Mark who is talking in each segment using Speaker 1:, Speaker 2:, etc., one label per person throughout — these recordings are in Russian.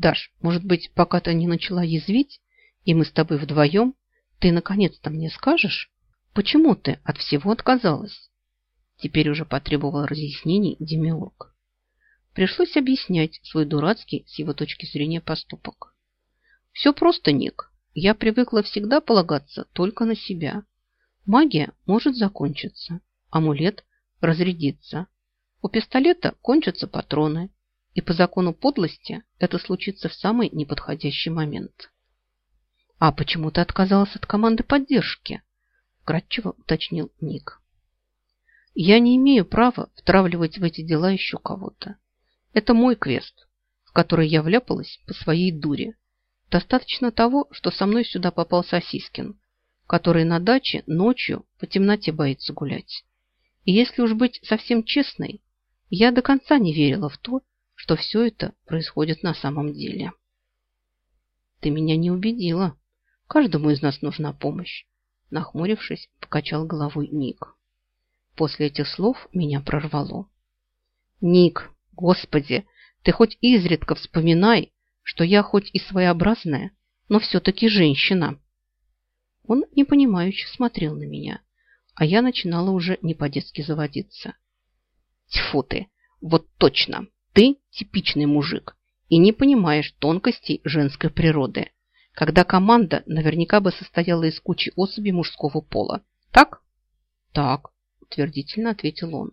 Speaker 1: Даш, может быть, пока ты не начала язвить, и мы с тобой вдвоем, ты наконец-то мне скажешь, почему ты от всего отказалась? Теперь уже потребовал разъяснений Демиург. Пришлось объяснять свой дурацкий с его точки зрения поступок. Все просто, Ник. Я привыкла всегда полагаться только на себя. Магия может закончиться, амулет разрядится. У пистолета кончатся патроны, и по закону подлости это случится в самый неподходящий момент. «А почему ты отказалась от команды поддержки?» – кратчево уточнил Ник. «Я не имею права втравливать в эти дела еще кого-то. Это мой квест, в который я вляпалась по своей дуре. Достаточно того, что со мной сюда попал Сосискин, который на даче ночью по темноте боится гулять. И если уж быть совсем честной, я до конца не верила в то, что все это происходит на самом деле. Ты меня не убедила. Каждому из нас нужна помощь. Нахмурившись, покачал головой Ник. После этих слов меня прорвало. Ник, господи, ты хоть изредка вспоминай, что я хоть и своеобразная, но все-таки женщина. Он непонимающе смотрел на меня, а я начинала уже не по-детски заводиться. Тьфу ты, вот точно, ты типичный мужик и не понимаешь тонкостей женской природы, когда команда наверняка бы состояла из кучи особей мужского пола. Так? Так, утвердительно ответил он.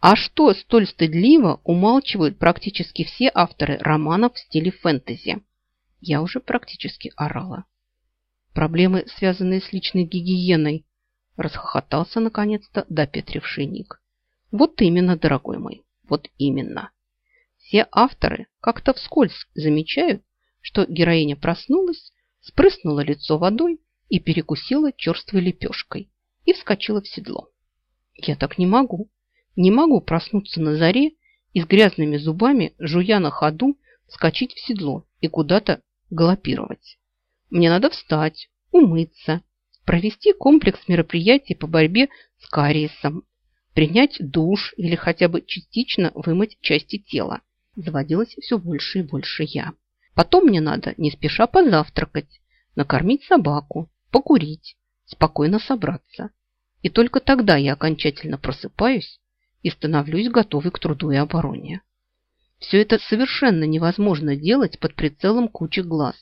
Speaker 1: А что столь стыдливо умалчивают практически все авторы романов в стиле фэнтези? Я уже практически орала. Проблемы, связанные с личной гигиеной, расхохотался наконец-то допетривший Ник. Вот именно, дорогой мой, вот именно. Все авторы как-то вскользь замечают, что героиня проснулась, спрыснула лицо водой и перекусила черствой лепешкой и вскочила в седло. Я так не могу. Не могу проснуться на заре и с грязными зубами, жуя на ходу, вскочить в седло и куда-то галопировать. Мне надо встать, умыться, провести комплекс мероприятий по борьбе с кариесом, принять душ или хотя бы частично вымыть части тела. Заводилась все больше и больше я. Потом мне надо не спеша позавтракать, накормить собаку, покурить, спокойно собраться. И только тогда я окончательно просыпаюсь и становлюсь готовой к труду и обороне. Все это совершенно невозможно делать под прицелом кучи глаз,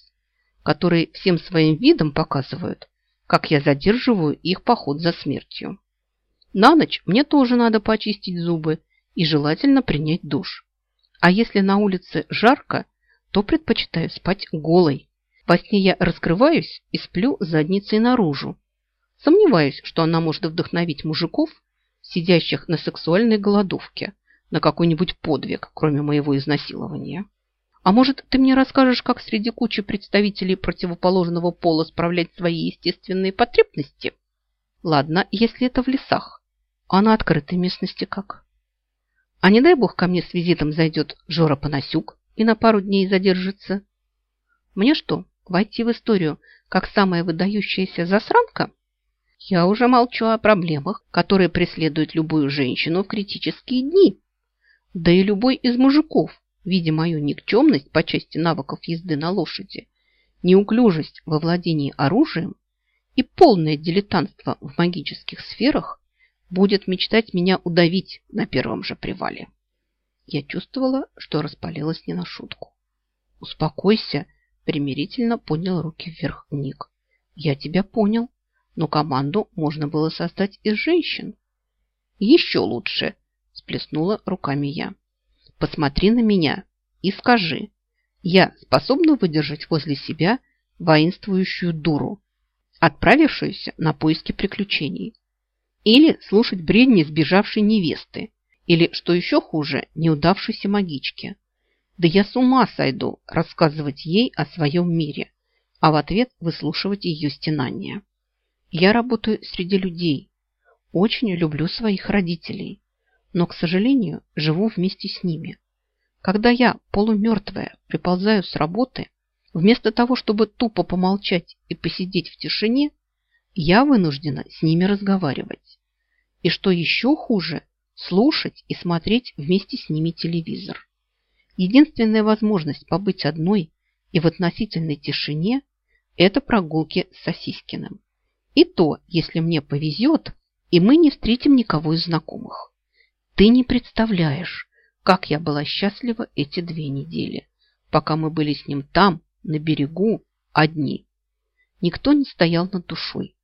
Speaker 1: которые всем своим видом показывают, как я задерживаю их поход за смертью. На ночь мне тоже надо почистить зубы и желательно принять душ. А если на улице жарко, то предпочитаю спать голой. Во сне я раскрываюсь и сплю задницей наружу. Сомневаюсь, что она может вдохновить мужиков сидящих на сексуальной голодовке, на какой-нибудь подвиг, кроме моего изнасилования. А может, ты мне расскажешь, как среди кучи представителей противоположного пола справлять свои естественные потребности? Ладно, если это в лесах. А на открытой местности как? А не дай бог ко мне с визитом зайдет Жора Панасюк и на пару дней задержится. Мне что, войти в историю как самая выдающаяся засранка? Я уже молчу о проблемах, которые преследуют любую женщину в критические дни. Да и любой из мужиков, видя мою никчемность по части навыков езды на лошади, неуклюжесть во владении оружием и полное дилетантство в магических сферах, будет мечтать меня удавить на первом же привале. Я чувствовала, что распалилась не на шутку. «Успокойся», – примирительно поднял руки вверх Ник. «Я тебя понял но команду можно было создать из женщин. Еще лучше, сплеснула руками я. Посмотри на меня и скажи, я способна выдержать возле себя воинствующую дуру, отправившуюся на поиски приключений, или слушать бредни сбежавшей невесты, или, что еще хуже, неудавшейся магички. Да я с ума сойду рассказывать ей о своем мире, а в ответ выслушивать ее стенания. Я работаю среди людей. Очень люблю своих родителей. Но, к сожалению, живу вместе с ними. Когда я, полумертвая, приползаю с работы, вместо того, чтобы тупо помолчать и посидеть в тишине, я вынуждена с ними разговаривать. И что еще хуже, слушать и смотреть вместе с ними телевизор. Единственная возможность побыть одной и в относительной тишине – это прогулки с Сосискиным. И то, если мне повезет, и мы не встретим никого из знакомых. Ты не представляешь, как я была счастлива эти две недели, пока мы были с ним там, на берегу, одни. Никто не стоял над душой.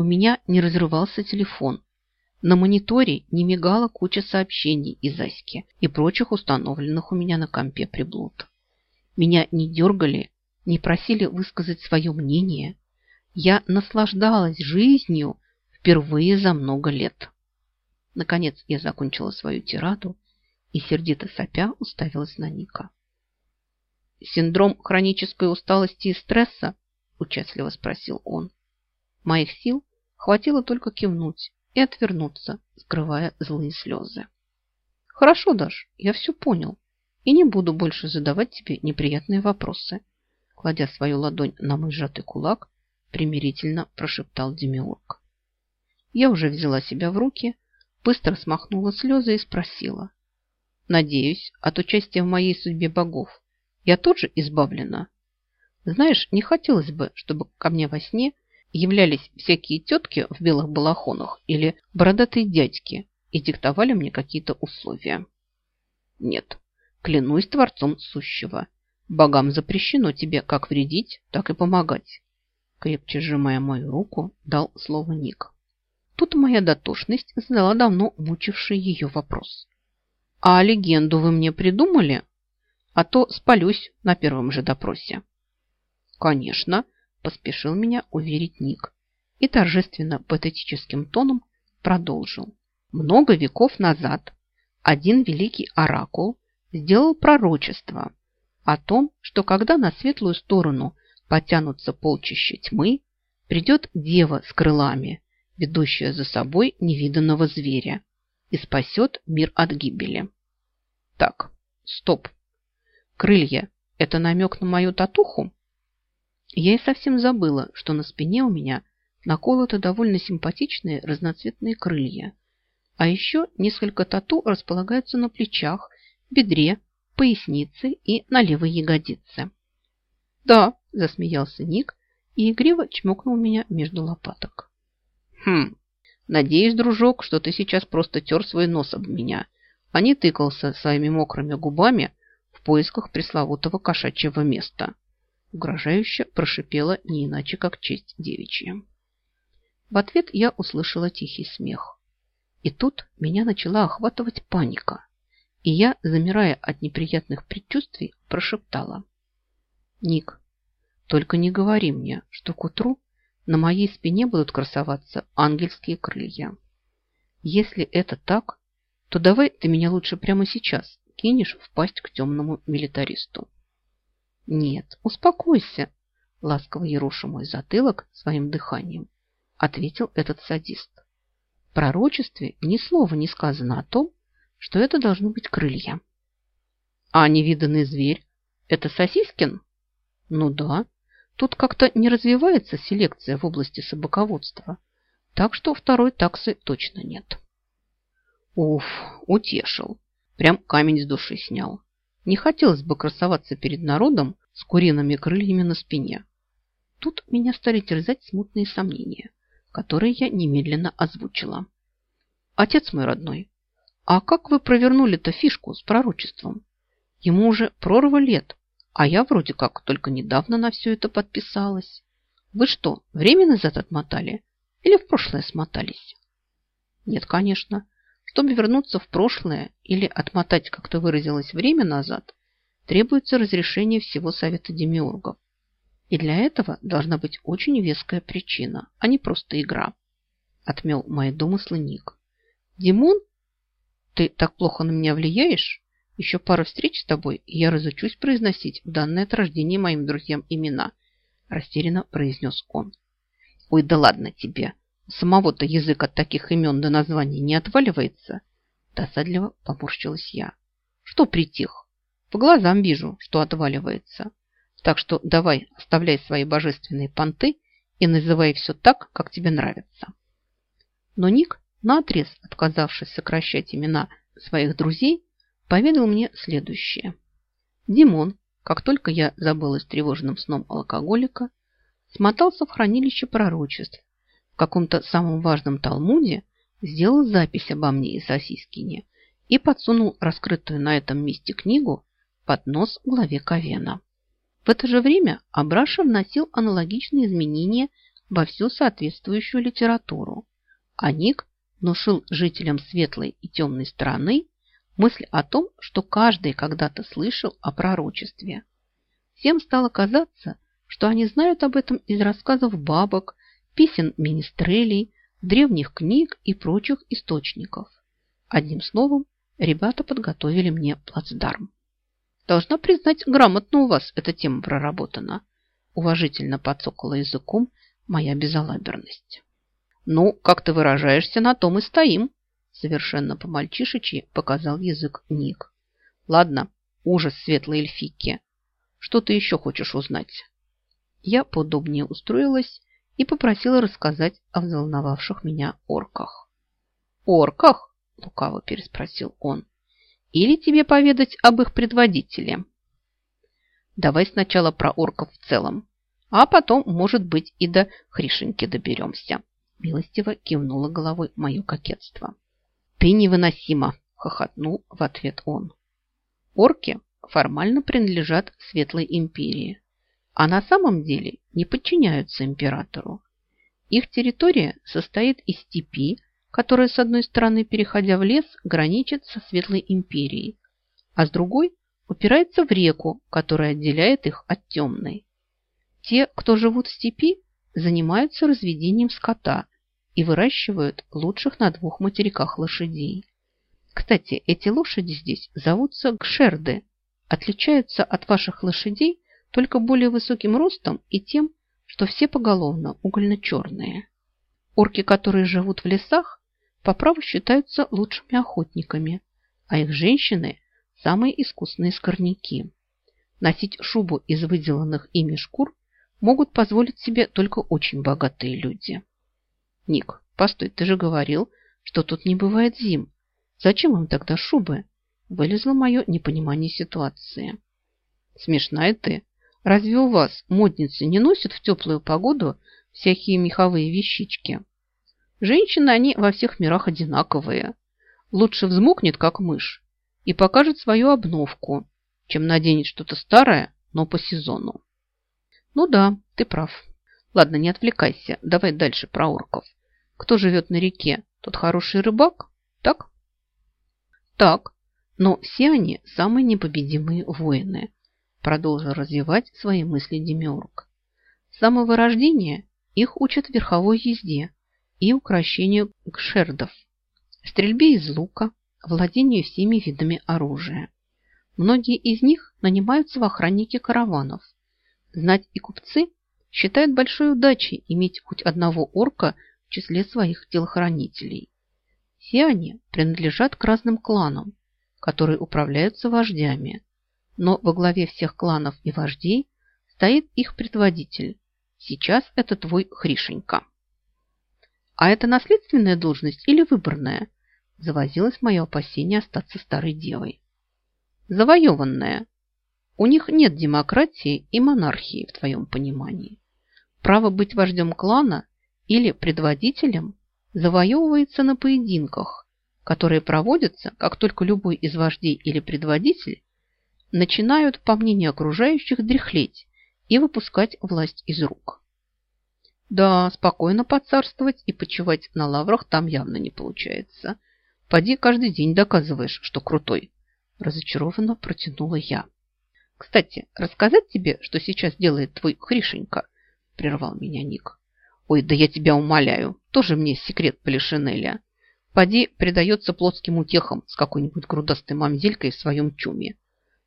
Speaker 1: У меня не разрывался телефон. На мониторе не мигала куча сообщений из Аськи и прочих установленных у меня на компе приблуд. Меня не дергали, не просили высказать свое мнение. Я наслаждалась жизнью впервые за много лет. Наконец я закончила свою тираду и, сердито сопя, уставилась на Ника. «Синдром хронической усталости и стресса?» – участливо спросил он. Моих сил хватило только кивнуть и отвернуться, скрывая злые слезы. «Хорошо, Даш, я все понял и не буду больше задавать тебе неприятные вопросы», кладя свою ладонь на мой сжатый кулак, примирительно прошептал Демиург. Я уже взяла себя в руки, быстро смахнула слезы и спросила. «Надеюсь, от участия в моей судьбе богов я тоже избавлена? Знаешь, не хотелось бы, чтобы ко мне во сне являлись всякие тетки в белых балахонах или бородатые дядьки и диктовали мне какие-то условия. Нет, клянусь Творцом Сущего. Богам запрещено тебе как вредить, так и помогать. Крепче сжимая мою руку, дал слово Ник. Тут моя дотошность задала давно мучивший ее вопрос. «А легенду вы мне придумали? А то спалюсь на первом же допросе». «Конечно», – поспешил меня уверить Ник и торжественно патетическим тоном продолжил. Много веков назад один великий оракул сделал пророчество о том, что когда на светлую сторону потянутся полчища тьмы, придет дева с крылами – ведущая за собой невиданного зверя, и спасет мир от гибели. Так, стоп. Крылья – это намек на мою татуху? Я и совсем забыла, что на спине у меня наколоты довольно симпатичные разноцветные крылья. А еще несколько тату располагаются на плечах, бедре, пояснице и на левой ягодице. «Да», – засмеялся Ник и игриво чмокнул меня между лопаток. Хм, надеюсь, дружок, что ты сейчас просто тер свой нос об меня, а не тыкался своими мокрыми губами в поисках пресловутого кошачьего места. Угрожающе прошипела не иначе, как честь девичья. В ответ я услышала тихий смех. И тут меня начала охватывать паника. И я, замирая от неприятных предчувствий, прошептала. «Ник, только не говори мне, что к утру на моей спине будут красоваться ангельские крылья. Если это так, то давай ты меня лучше прямо сейчас кинешь в пасть к темному милитаристу. Нет, успокойся, ласково ероша мой затылок своим дыханием, ответил этот садист. В пророчестве ни слова не сказано о том, что это должны быть крылья. А невиданный зверь – это Сосискин? Ну да, Тут как-то не развивается селекция в области собаководства, так что второй таксы точно нет. Уф, утешил. Прям камень с души снял. Не хотелось бы красоваться перед народом с куриными крыльями на спине. Тут меня стали терзать смутные сомнения, которые я немедленно озвучила. Отец мой родной, а как вы провернули-то фишку с пророчеством? Ему уже прорва лет, а я вроде как только недавно на все это подписалась. Вы что, время назад отмотали? Или в прошлое смотались? Нет, конечно. Чтобы вернуться в прошлое или отмотать, как то выразилось, время назад, требуется разрешение всего Совета Демиургов. И для этого должна быть очень веская причина, а не просто игра. Отмел мои домыслы Ник. Димон, ты так плохо на меня влияешь? Еще пара встреч с тобой, и я разучусь произносить данное от рождения моим друзьям имена, растерянно произнес он. Ой, да ладно тебе. Самого-то язык от таких имен до названий не отваливается. Досадливо поморщилась я. Что притих? По глазам вижу, что отваливается. Так что давай, оставляй свои божественные понты и называй все так, как тебе нравится. Но Ник, наотрез отказавшись сокращать имена своих друзей, поведал мне следующее. Димон, как только я забылась тревожным сном алкоголика, смотался в хранилище пророчеств. Каком-то самом важном Талмуде сделал запись обо мне и Сосискине и подсунул раскрытую на этом месте книгу под нос главе Ковена. В это же время Абраша вносил аналогичные изменения во всю соответствующую литературу, а Ник внушил жителям светлой и темной стороны мысль о том, что каждый когда-то слышал о пророчестве. Всем стало казаться, что они знают об этом из рассказов бабок, писем министрелей, древних книг и прочих источников. Одним словом, ребята подготовили мне плацдарм. Должна признать, грамотно у вас эта тема проработана. Уважительно подсокала языком моя безалаберность. Ну, как ты выражаешься, на том и стоим. Совершенно по-мальчишечи показал язык Ник. Ладно, ужас светлой эльфики. Что ты еще хочешь узнать? Я поудобнее устроилась и попросила рассказать о взволновавших меня орках. «Орках?» – лукаво переспросил он. «Или тебе поведать об их предводителе?» «Давай сначала про орков в целом, а потом, может быть, и до Хришеньки доберемся». Милостиво кивнула головой мое кокетство. «Ты невыносима!» – хохотнул в ответ он. Орки формально принадлежат Светлой Империи, а на самом деле не подчиняются императору. Их территория состоит из степи, которая с одной стороны, переходя в лес, граничит со Светлой империей, а с другой упирается в реку, которая отделяет их от темной. Те, кто живут в степи, занимаются разведением скота и выращивают лучших на двух материках лошадей. Кстати, эти лошади здесь зовутся гшерды, отличаются от ваших лошадей только более высоким ростом и тем, что все поголовно угольно-черные. Орки, которые живут в лесах, по праву считаются лучшими охотниками, а их женщины – самые искусные скорняки. Носить шубу из выделанных ими шкур могут позволить себе только очень богатые люди. Ник, постой, ты же говорил, что тут не бывает зим. Зачем им тогда шубы? Вылезло мое непонимание ситуации. Смешная ты, Разве у вас модницы не носят в теплую погоду всякие меховые вещички? Женщины, они во всех мирах одинаковые. Лучше взмокнет, как мышь, и покажет свою обновку, чем наденет что-то старое, но по сезону. Ну да, ты прав. Ладно, не отвлекайся, давай дальше про орков. Кто живет на реке, тот хороший рыбак, так? Так, но все они самые непобедимые воины – продолжил развивать свои мысли Демиург. С самого рождения их учат верховой езде и укрощению гшердов, стрельбе из лука, владению всеми видами оружия. Многие из них нанимаются в охранники караванов. Знать и купцы считают большой удачей иметь хоть одного орка в числе своих телохранителей. Все они принадлежат к разным кланам, которые управляются вождями, но во главе всех кланов и вождей стоит их предводитель. Сейчас это твой Хришенька. А это наследственная должность или выборная? Завозилось мое опасение остаться старой девой. Завоеванная. У них нет демократии и монархии в твоем понимании. Право быть вождем клана или предводителем завоевывается на поединках, которые проводятся, как только любой из вождей или предводитель начинают, по мнению окружающих, дряхлеть и выпускать власть из рук. Да, спокойно поцарствовать и почивать на лаврах там явно не получается. Поди каждый день доказываешь, что крутой. Разочарованно протянула я. Кстати, рассказать тебе, что сейчас делает твой Хришенька? Прервал меня Ник. Ой, да я тебя умоляю. Тоже мне секрет Полишинеля. Поди предается плотским утехам с какой-нибудь грудастой мамзелькой в своем чуме.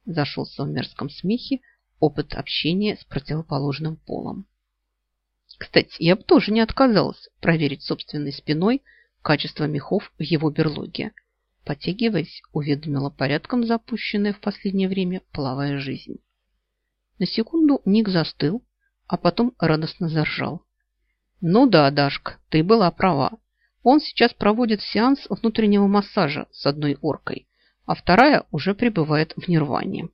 Speaker 1: Зашелся в мерзком смехе опыт общения с противоположным полом. Кстати, я бы тоже не отказалась проверить собственной спиной качество мехов в его берлоге. Потягиваясь, уведомила порядком запущенная в последнее время половая жизнь. На секунду Ник застыл, а потом радостно заржал. Ну да, Дашка, ты была права. Он сейчас проводит сеанс внутреннего массажа с одной оркой, а вторая уже пребывает в нирване.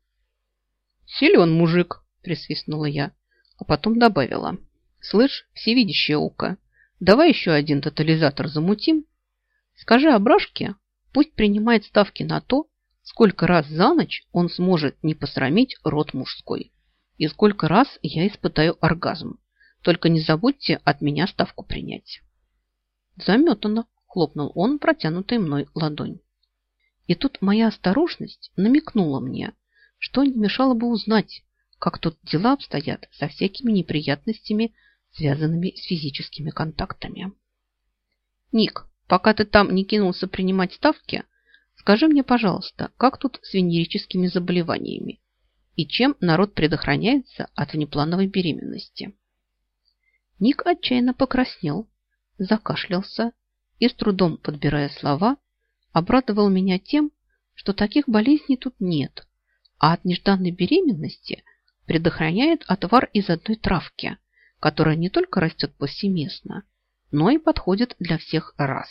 Speaker 1: Силен мужик, присвистнула я, а потом добавила. Слышь, всевидящее око, давай еще один тотализатор замутим. Скажи Абрашке, пусть принимает ставки на то, сколько раз за ночь он сможет не посрамить род мужской и сколько раз я испытаю оргазм. Только не забудьте от меня ставку принять. Заметано, хлопнул он протянутой мной ладонь. И тут моя осторожность намекнула мне, что не мешало бы узнать, как тут дела обстоят со всякими неприятностями, связанными с физическими контактами. Ник, пока ты там не кинулся принимать ставки, скажи мне, пожалуйста, как тут с венерическими заболеваниями и чем народ предохраняется от внеплановой беременности? Ник отчаянно покраснел, закашлялся и, с трудом подбирая слова, обрадовал меня тем, что таких болезней тут нет, а от нежданной беременности предохраняет отвар из одной травки, которая не только растет повсеместно, но и подходит для всех рас.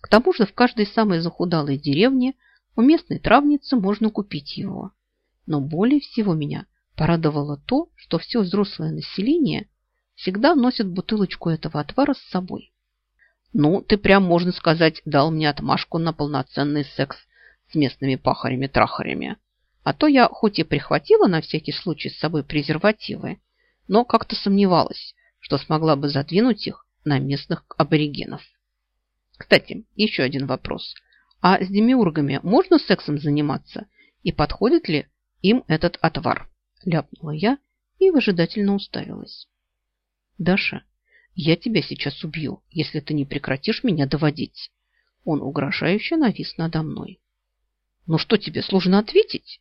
Speaker 1: К тому же в каждой самой захудалой деревне у местной травницы можно купить его. Но более всего меня порадовало то, что все взрослое население всегда носит бутылочку этого отвара с собой. Ну, ты прям, можно сказать, дал мне отмашку на полноценный секс с местными пахарями-трахарями. А то я хоть и прихватила на всякий случай с собой презервативы, но как-то сомневалась, что смогла бы задвинуть их на местных аборигенов. Кстати, еще один вопрос. А с демиургами можно сексом заниматься? И подходит ли им этот отвар? Ляпнула я и выжидательно уставилась. Даша, я тебя сейчас убью, если ты не прекратишь меня доводить. Он угрожающе навис надо мной. Ну что тебе, сложно ответить?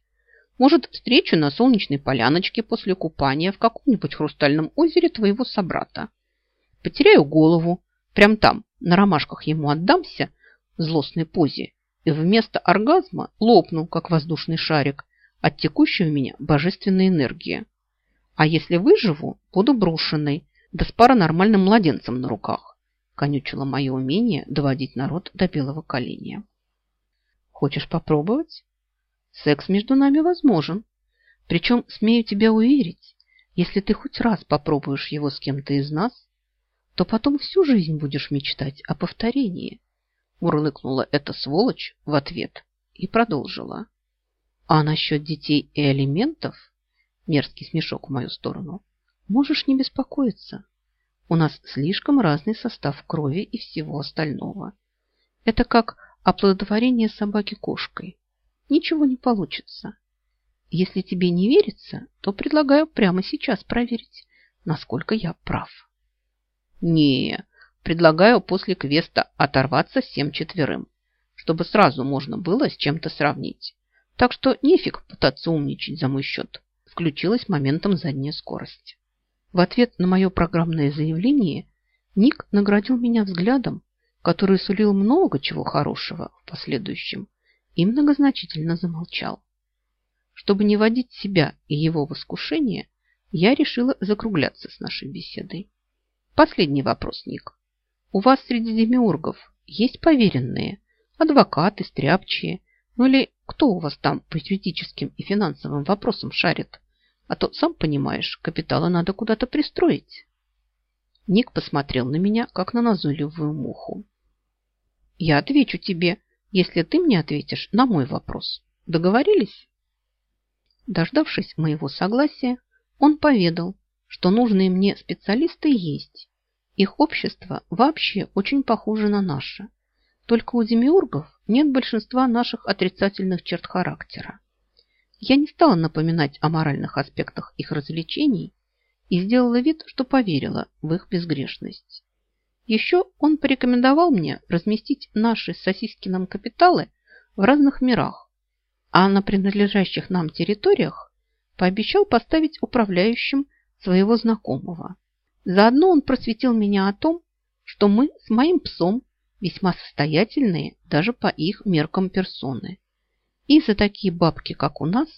Speaker 1: Может, встречу на солнечной поляночке после купания в каком-нибудь хрустальном озере твоего собрата. Потеряю голову, прям там, на ромашках ему отдамся в злостной позе и вместо оргазма лопну, как воздушный шарик, от в меня божественной энергии. А если выживу, буду брошенной, да с паранормальным младенцем на руках. Конючило мое умение доводить народ до белого коленя. Хочешь попробовать? Секс между нами возможен. Причем, смею тебя уверить, если ты хоть раз попробуешь его с кем-то из нас, то потом всю жизнь будешь мечтать о повторении. Мурлыкнула эта сволочь в ответ и продолжила. А насчет детей и алиментов, мерзкий смешок в мою сторону, Можешь не беспокоиться. У нас слишком разный состав крови и всего остального. Это как оплодотворение собаки кошкой. Ничего не получится. Если тебе не верится, то предлагаю прямо сейчас проверить, насколько я прав. Не, предлагаю после квеста оторваться всем четверым, чтобы сразу можно было с чем-то сравнить. Так что нефиг пытаться умничать за мой счет. Включилась моментом задняя скорость. В ответ на мое программное заявление Ник наградил меня взглядом, который сулил много чего хорошего в последующем, и многозначительно замолчал. Чтобы не водить себя и его в искушение, я решила закругляться с нашей беседой. Последний вопрос, Ник. У вас среди демиургов есть поверенные, адвокаты, стряпчие, ну или кто у вас там по юридическим и финансовым вопросам шарит? А то, сам понимаешь, капитала надо куда-то пристроить. Ник посмотрел на меня, как на назойливую муху. Я отвечу тебе, если ты мне ответишь на мой вопрос. Договорились? Дождавшись моего согласия, он поведал, что нужные мне специалисты есть. Их общество вообще очень похоже на наше. Только у демиургов нет большинства наших отрицательных черт характера. Я не стала напоминать о моральных аспектах их развлечений и сделала вид, что поверила в их безгрешность. Еще он порекомендовал мне разместить наши с Сосискиным капиталы в разных мирах, а на принадлежащих нам территориях пообещал поставить управляющим своего знакомого. Заодно он просветил меня о том, что мы с моим псом весьма состоятельные даже по их меркам персоны. И за такие бабки, как у нас,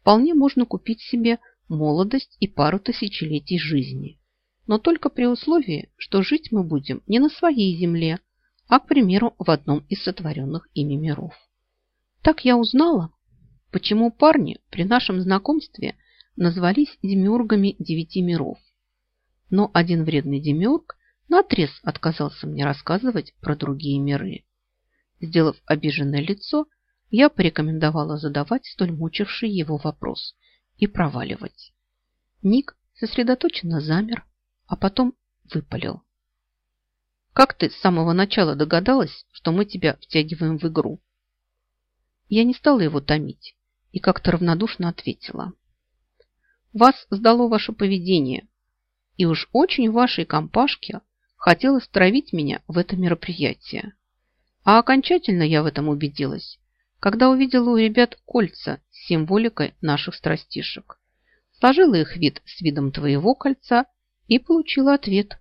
Speaker 1: вполне можно купить себе молодость и пару тысячелетий жизни. Но только при условии, что жить мы будем не на своей земле, а, к примеру, в одном из сотворенных ими миров. Так я узнала, почему парни при нашем знакомстве назвались демиургами девяти миров. Но один вредный демиург наотрез отказался мне рассказывать про другие миры. Сделав обиженное лицо, я порекомендовала задавать столь мучивший его вопрос и проваливать. Ник сосредоточенно замер, а потом выпалил. «Как ты с самого начала догадалась, что мы тебя втягиваем в игру?» Я не стала его томить и как-то равнодушно ответила. «Вас сдало ваше поведение, и уж очень вашей компашке хотелось травить меня в это мероприятие. А окончательно я в этом убедилась, когда увидела у ребят кольца с символикой наших страстишек. Сложила их вид с видом твоего кольца и получила ответ.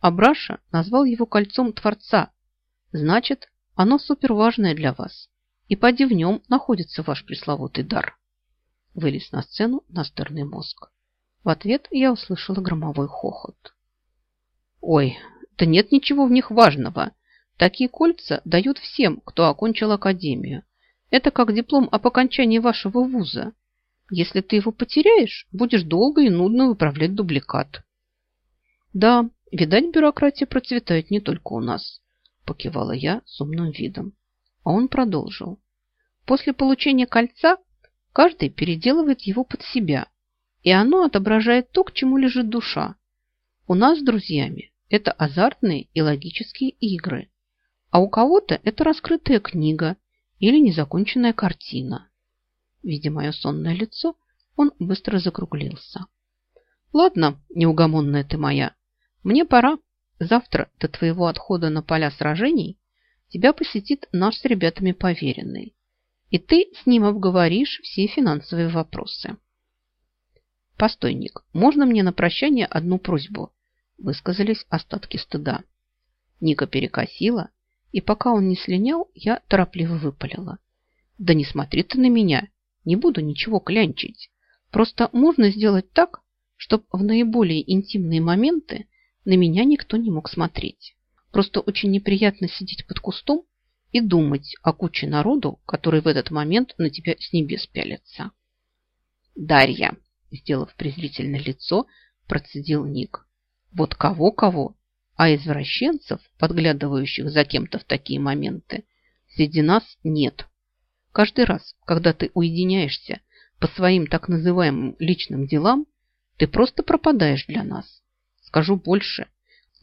Speaker 1: Абраша назвал его кольцом Творца. Значит, оно суперважное для вас. И поди в нем находится ваш пресловутый дар. Вылез на сцену настырный мозг. В ответ я услышала громовой хохот. Ой, да нет ничего в них важного. Такие кольца дают всем, кто окончил академию. Это как диплом об окончании вашего вуза. Если ты его потеряешь, будешь долго и нудно выправлять дубликат. Да, видать, бюрократия процветает не только у нас, покивала я с умным видом. А он продолжил. После получения кольца каждый переделывает его под себя, и оно отображает то, к чему лежит душа. У нас с друзьями это азартные и логические игры, а у кого-то это раскрытая книга или незаконченная картина. Видя мое сонное лицо, он быстро закруглился. Ладно, неугомонная ты моя, мне пора. Завтра до твоего отхода на поля сражений тебя посетит наш с ребятами поверенный, и ты с ним обговоришь все финансовые вопросы. Постой, Ник, можно мне на прощание одну просьбу? Высказались остатки стыда. Ника перекосила, и пока он не слинял, я торопливо выпалила. Да не смотри ты на меня, не буду ничего клянчить. Просто можно сделать так, чтобы в наиболее интимные моменты на меня никто не мог смотреть. Просто очень неприятно сидеть под кустом и думать о куче народу, который в этот момент на тебя с небес пялится. Дарья, сделав презрительное лицо, процедил Ник. Вот кого-кого, а извращенцев, подглядывающих за кем-то в такие моменты, среди нас нет. Каждый раз, когда ты уединяешься по своим так называемым личным делам, ты просто пропадаешь для нас. Скажу больше,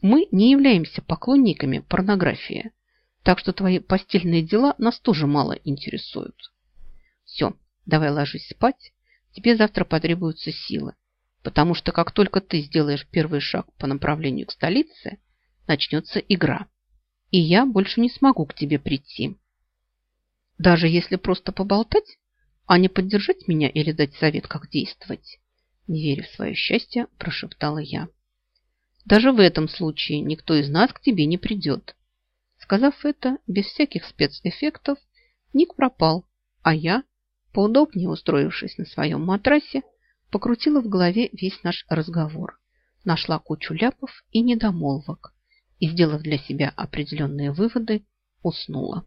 Speaker 1: мы не являемся поклонниками порнографии, так что твои постельные дела нас тоже мало интересуют. Все, давай ложись спать, тебе завтра потребуются силы, потому что как только ты сделаешь первый шаг по направлению к столице, начнется игра, и я больше не смогу к тебе прийти. Даже если просто поболтать, а не поддержать меня или дать совет, как действовать. Не веря в свое счастье, прошептала я. Даже в этом случае никто из нас к тебе не придет. Сказав это, без всяких спецэффектов, Ник пропал, а я, поудобнее устроившись на своем матрасе, покрутила в голове весь наш разговор, нашла кучу ляпов и недомолвок и, сделав для себя определенные выводы, уснула.